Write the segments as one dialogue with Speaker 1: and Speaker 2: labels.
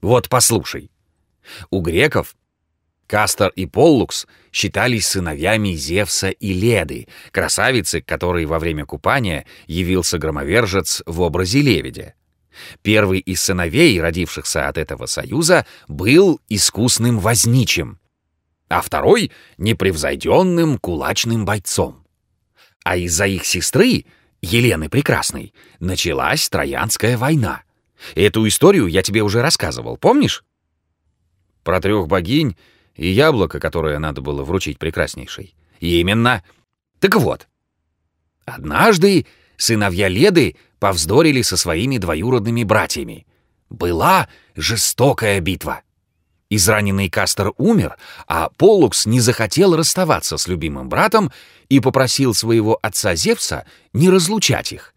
Speaker 1: Вот послушай. У греков Кастор и Поллукс считались сыновьями Зевса и Леды, красавицы, которой во время купания явился громовержец в образе лебедя. Первый из сыновей, родившихся от этого союза, был искусным возничим, а второй — непревзойденным кулачным бойцом. А из-за их сестры, Елены Прекрасной, началась Троянская война. Эту историю я тебе уже рассказывал, помнишь? Про трех богинь и яблоко, которое надо было вручить прекраснейшей. Именно. Так вот, однажды сыновья Леды повздорили со своими двоюродными братьями. Была жестокая битва. Израненный Кастер умер, а Поллукс не захотел расставаться с любимым братом и попросил своего отца Зевса не разлучать их.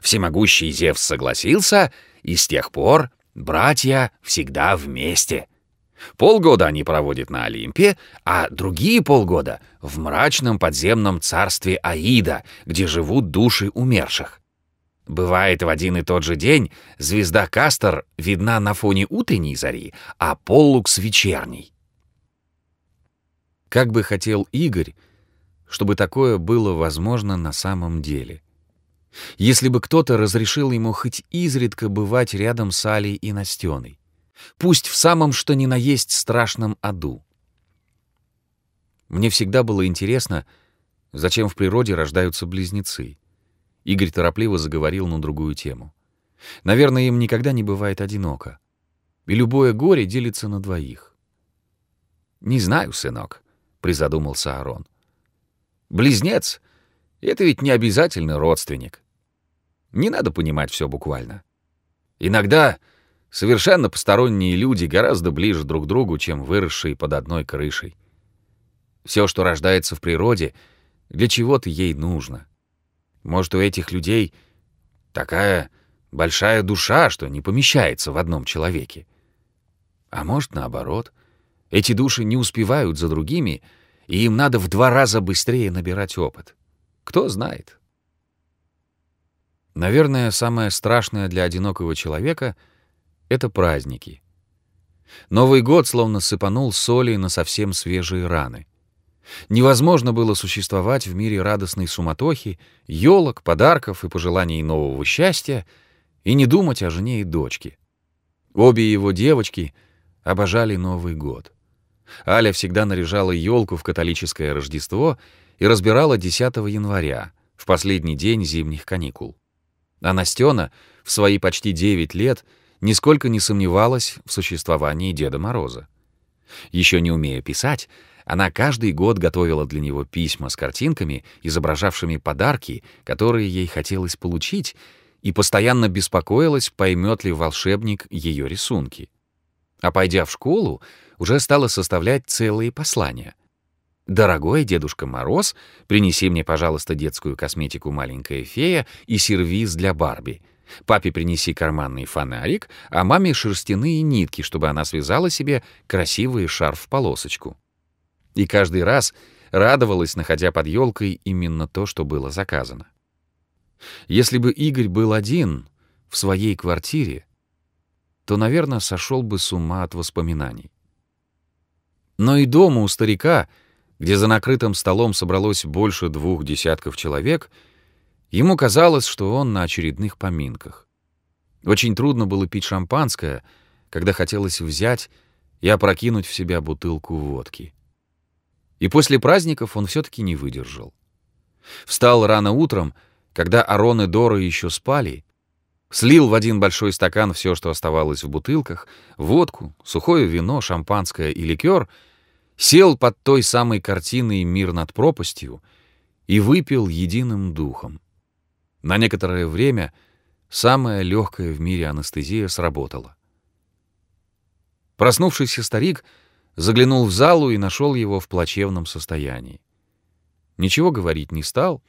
Speaker 1: Всемогущий Зевс согласился, и с тех пор братья всегда вместе — Полгода они проводят на Олимпе, а другие полгода — в мрачном подземном царстве Аида, где живут души умерших. Бывает, в один и тот же день звезда Кастор видна на фоне утренней зари, а Поллукс — вечерней. Как бы хотел Игорь, чтобы такое было возможно на самом деле. Если бы кто-то разрешил ему хоть изредка бывать рядом с Алей и Настеной пусть в самом что ни на есть страшном аду. Мне всегда было интересно, зачем в природе рождаются близнецы. Игорь торопливо заговорил на другую тему. Наверное, им никогда не бывает одиноко. И любое горе делится на двоих. «Не знаю, сынок», — призадумался Арон. «Близнец — это ведь не обязательно родственник. Не надо понимать все буквально. Иногда Совершенно посторонние люди гораздо ближе друг к другу, чем выросшие под одной крышей. Все, что рождается в природе, для чего-то ей нужно. Может, у этих людей такая большая душа, что не помещается в одном человеке. А может, наоборот, эти души не успевают за другими, и им надо в два раза быстрее набирать опыт. Кто знает. Наверное, самое страшное для одинокого человека — это праздники. Новый год словно сыпанул соли на совсем свежие раны. Невозможно было существовать в мире радостной суматохи, елок, подарков и пожеланий нового счастья и не думать о жене и дочке. Обе его девочки обожали Новый год. Аля всегда наряжала елку в католическое Рождество и разбирала 10 января, в последний день зимних каникул. А Настена в свои почти 9 лет — нисколько не сомневалась в существовании Деда Мороза. Еще не умея писать, она каждый год готовила для него письма с картинками, изображавшими подарки, которые ей хотелось получить, и постоянно беспокоилась, поймет ли волшебник ее рисунки. А пойдя в школу, уже стала составлять целые послания. «Дорогой Дедушка Мороз, принеси мне, пожалуйста, детскую косметику «Маленькая фея» и сервиз для Барби», Папе принеси карманный фонарик, а маме шерстяные нитки, чтобы она связала себе красивый шарф-полосочку. И каждый раз радовалась, находя под елкой именно то, что было заказано. Если бы Игорь был один, в своей квартире, то, наверное, сошел бы с ума от воспоминаний. Но и дома у старика, где за накрытым столом собралось больше двух десятков человек — Ему казалось, что он на очередных поминках. Очень трудно было пить шампанское, когда хотелось взять и опрокинуть в себя бутылку водки. И после праздников он все-таки не выдержал. Встал рано утром, когда Арон и Дора еще спали, слил в один большой стакан все, что оставалось в бутылках, водку, сухое вино, шампанское и ликер, сел под той самой картиной «Мир над пропастью» и выпил единым духом. На некоторое время самая легкая в мире анестезия сработала. Проснувшийся старик заглянул в залу и нашел его в плачевном состоянии. Ничего говорить не стал,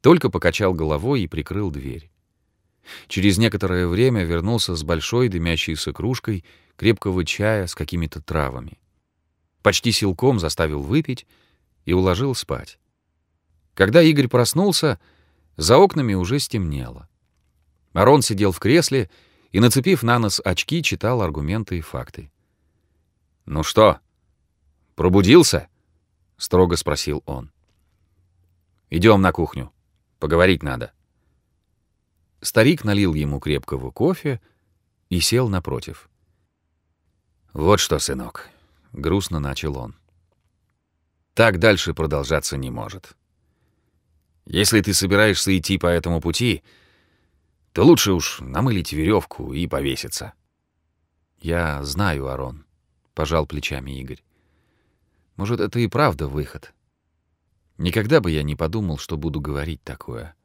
Speaker 1: только покачал головой и прикрыл дверь. Через некоторое время вернулся с большой дымящейся кружкой крепкого чая с какими-то травами. Почти силком заставил выпить и уложил спать. Когда Игорь проснулся, за окнами уже стемнело. Арон сидел в кресле и, нацепив на нос очки, читал аргументы и факты. «Ну что, пробудился?» — строго спросил он. Идем на кухню. Поговорить надо». Старик налил ему крепкого кофе и сел напротив. «Вот что, сынок», — грустно начал он. «Так дальше продолжаться не может. Если ты собираешься идти по этому пути, то лучше уж намылить веревку и повеситься». «Я знаю, Арон», — пожал плечами Игорь. «Может, это и правда выход. Никогда бы я не подумал, что буду говорить такое.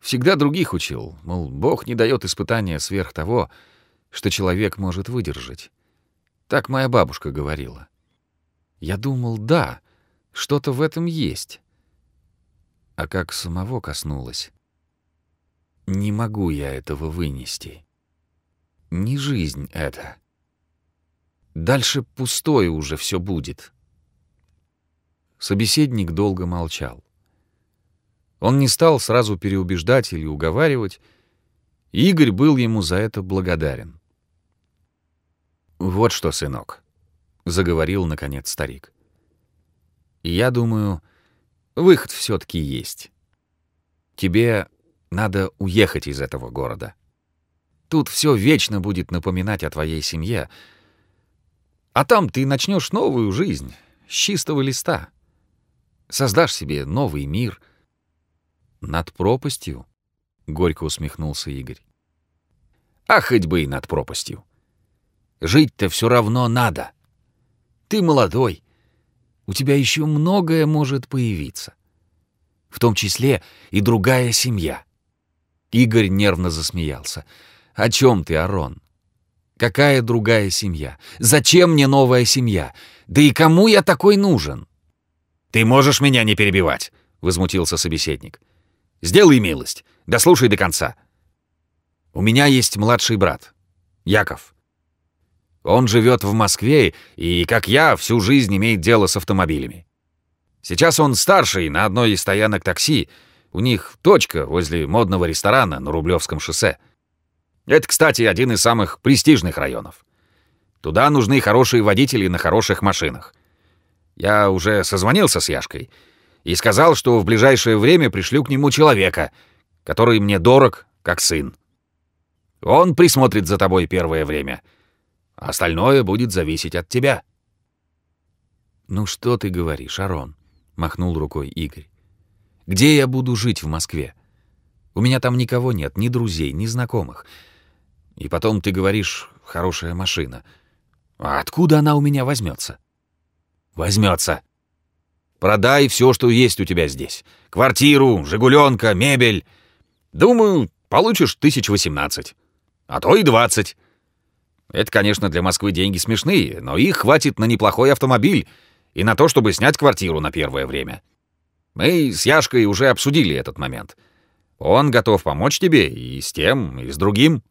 Speaker 1: Всегда других учил, мол, Бог не дает испытания сверх того, что человек может выдержать. Так моя бабушка говорила. Я думал, да, что-то в этом есть. А как самого коснулось, не могу я этого вынести. Не жизнь это. Дальше пустое уже все будет. Собеседник долго молчал. Он не стал сразу переубеждать или уговаривать. Игорь был ему за это благодарен. «Вот что, сынок», — заговорил, наконец, старик. «Я думаю, выход все таки есть. Тебе надо уехать из этого города. Тут все вечно будет напоминать о твоей семье, а там ты начнешь новую жизнь с чистого листа. Создашь себе новый мир. Над пропастью? Горько усмехнулся Игорь. А хоть бы и над пропастью. Жить-то все равно надо. Ты молодой. У тебя еще многое может появиться. В том числе и другая семья. Игорь нервно засмеялся. «О чем ты, Арон? Какая другая семья? Зачем мне новая семья? Да и кому я такой нужен?» «Ты можешь меня не перебивать?» — возмутился собеседник. «Сделай милость, дослушай до конца. У меня есть младший брат, Яков. Он живет в Москве и, как я, всю жизнь имеет дело с автомобилями. Сейчас он старший на одной из стоянок такси. У них точка возле модного ресторана на Рублевском шоссе. Это, кстати, один из самых престижных районов. Туда нужны хорошие водители на хороших машинах. Я уже созвонился с Яшкой и сказал, что в ближайшее время пришлю к нему человека, который мне дорог, как сын. Он присмотрит за тобой первое время, остальное будет зависеть от тебя». «Ну что ты говоришь, Арон?» — махнул рукой Игорь. «Где я буду жить в Москве? У меня там никого нет, ни друзей, ни знакомых. И потом ты говоришь, хорошая машина. А откуда она у меня возьмется? Возьмется. Продай все, что есть у тебя здесь. Квартиру, «Жигуленка», мебель. Думаю, получишь тысяч восемнадцать. А то и двадцать. Это, конечно, для Москвы деньги смешные, но их хватит на неплохой автомобиль и на то, чтобы снять квартиру на первое время. Мы с Яшкой уже обсудили этот момент. Он готов помочь тебе и с тем, и с другим.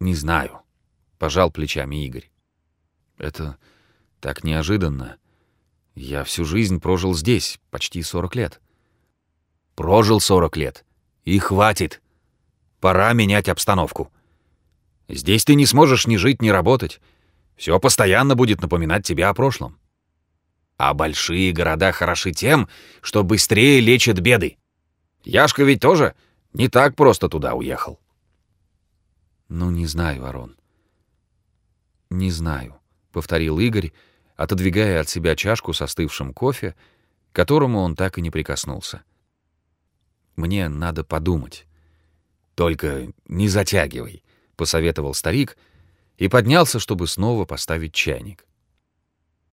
Speaker 1: Не знаю, — пожал плечами Игорь. Это так неожиданно. Я всю жизнь прожил здесь, почти 40 лет. Прожил 40 лет. И хватит. Пора менять обстановку. Здесь ты не сможешь ни жить, ни работать. Все постоянно будет напоминать тебе о прошлом. А большие города хороши тем, что быстрее лечат беды. Яшка ведь тоже не так просто туда уехал. Ну, не знаю, Арон. Не знаю, — повторил Игорь, отодвигая от себя чашку со остывшим кофе, к которому он так и не прикоснулся. «Мне надо подумать». «Только не затягивай», — посоветовал старик и поднялся, чтобы снова поставить чайник.